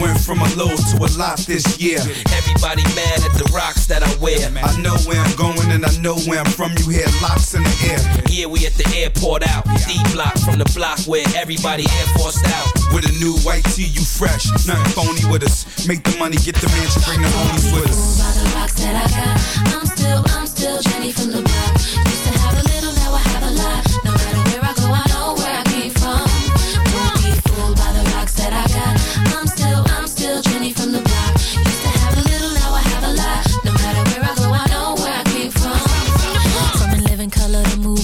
Went from a low to a lot this year. Everybody mad at the rocks that I wear. I know where I'm going and I know where I'm from. You hear locks in the air. Yeah, we at the airport out. D block from the block where everybody air forced out. With a new white tee, you fresh. Nothing phony with us. Make the money, get the mansion, bring the homies with us. The rocks that I got, I'm still, I'm still Jenny from the block. Used to have a little, now I have a lot. No matter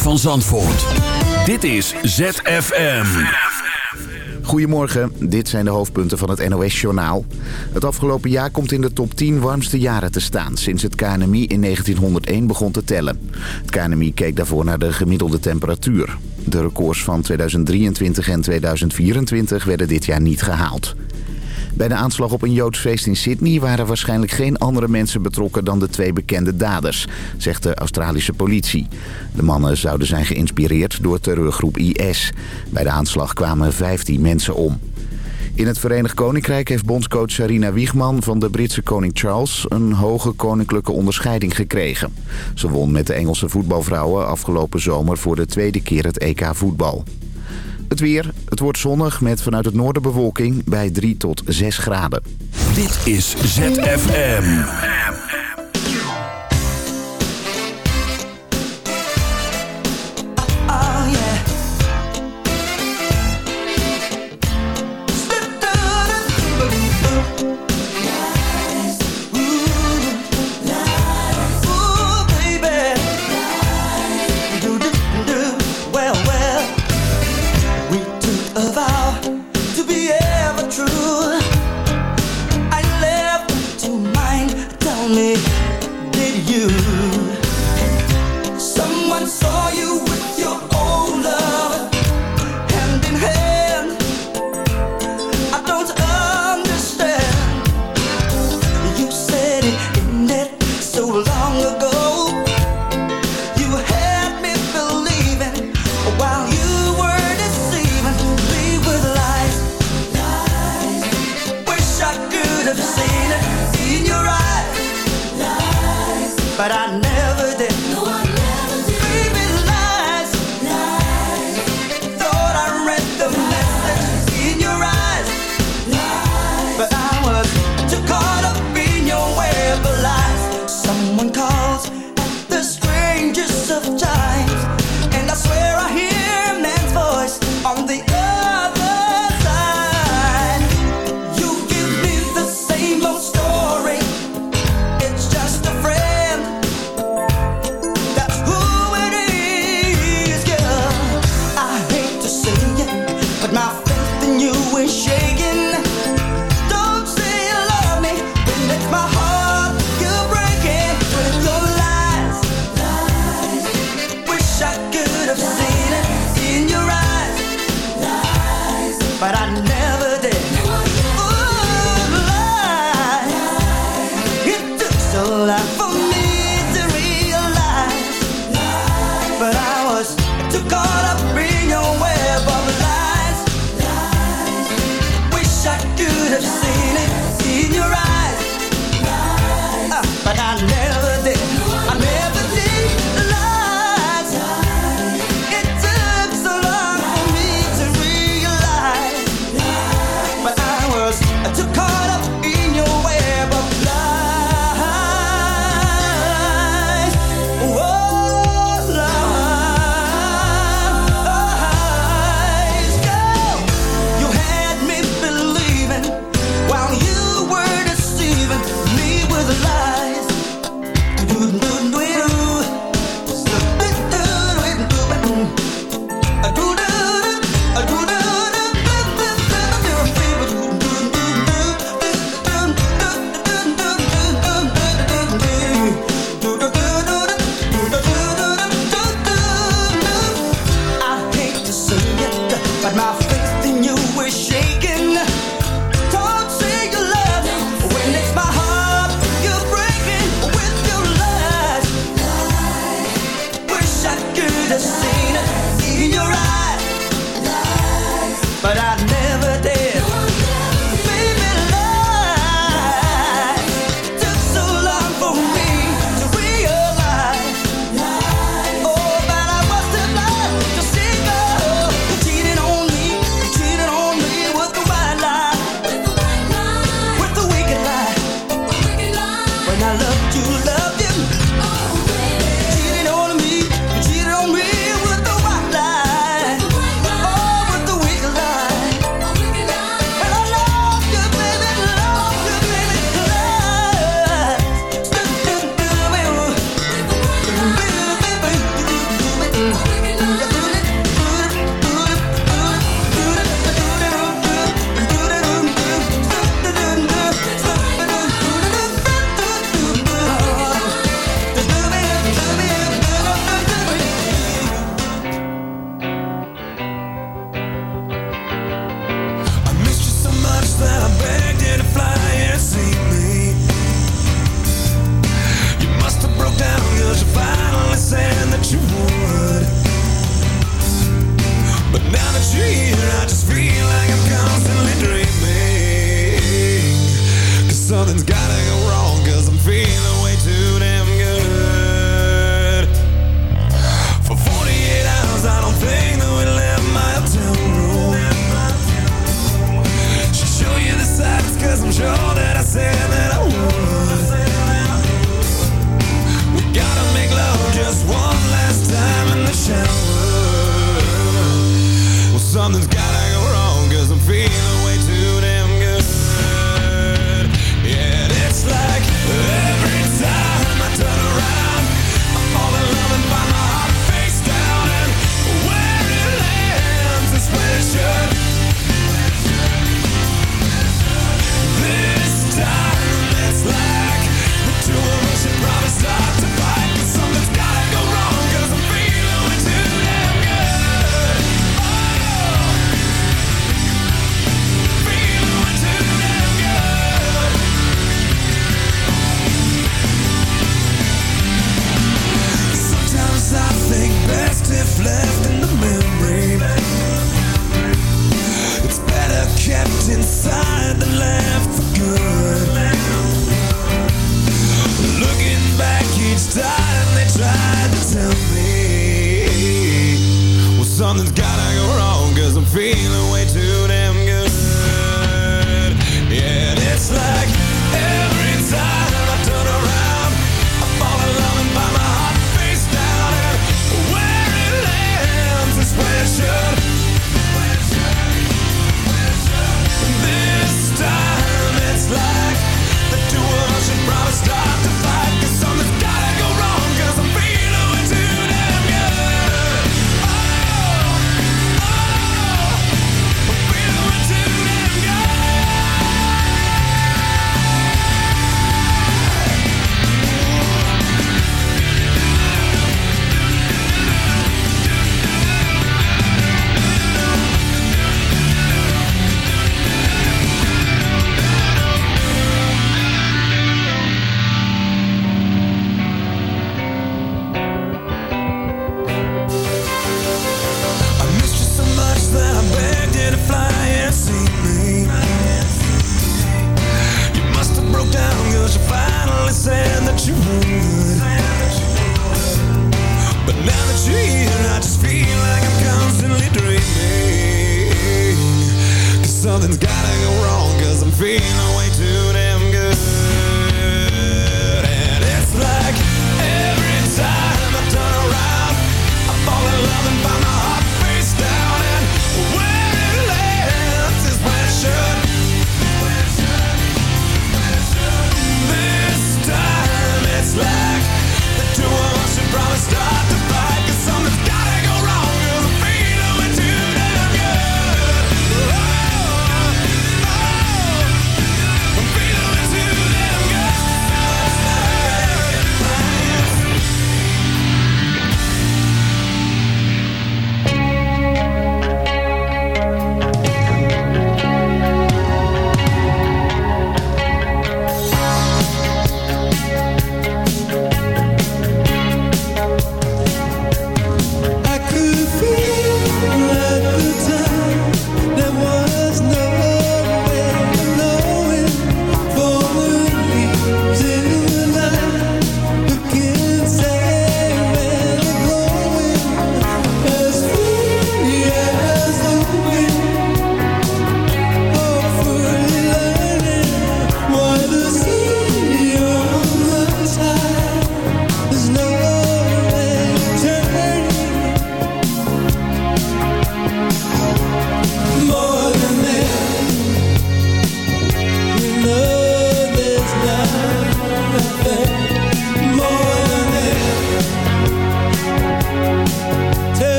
van Zandvoort. Dit is ZFM. Goedemorgen, dit zijn de hoofdpunten van het NOS-journaal. Het afgelopen jaar komt in de top 10 warmste jaren te staan... sinds het KNMI in 1901 begon te tellen. Het KNMI keek daarvoor naar de gemiddelde temperatuur. De records van 2023 en 2024 werden dit jaar niet gehaald. Bij de aanslag op een Joods feest in Sydney waren waarschijnlijk geen andere mensen betrokken dan de twee bekende daders, zegt de Australische politie. De mannen zouden zijn geïnspireerd door terreurgroep IS. Bij de aanslag kwamen 15 mensen om. In het Verenigd Koninkrijk heeft bondscoach Sarina Wiegman van de Britse koning Charles een hoge koninklijke onderscheiding gekregen. Ze won met de Engelse voetbalvrouwen afgelopen zomer voor de tweede keer het EK voetbal. Het weer, het wordt zonnig met vanuit het noorden bewolking bij 3 tot 6 graden. Dit is ZFM.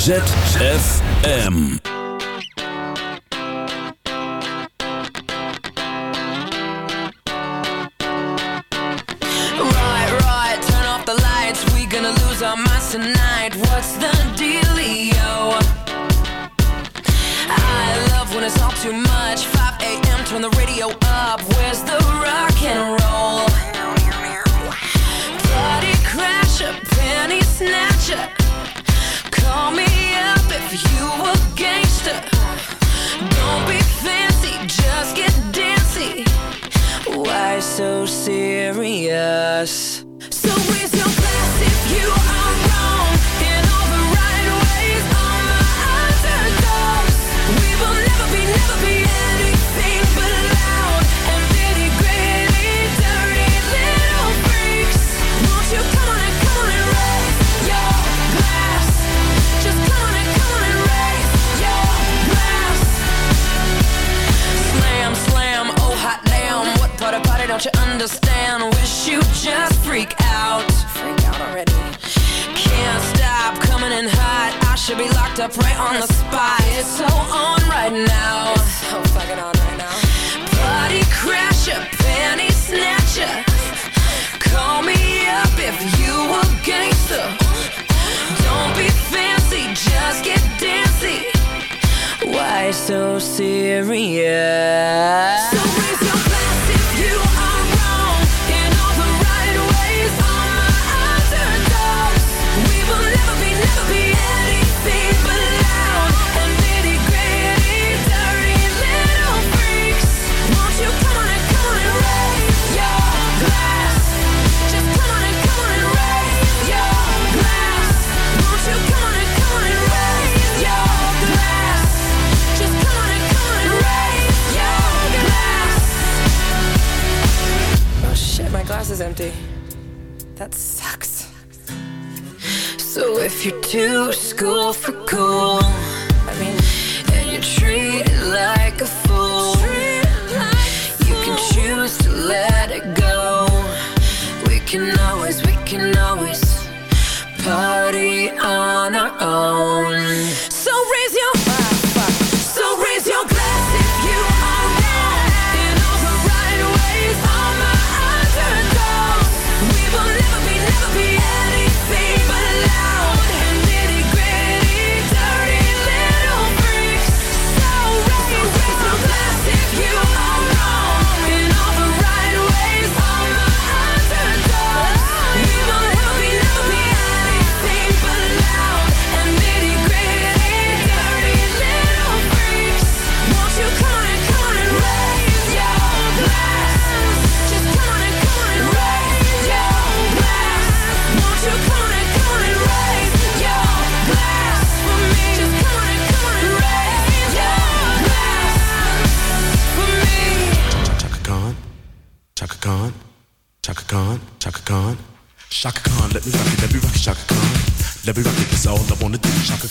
ZFM.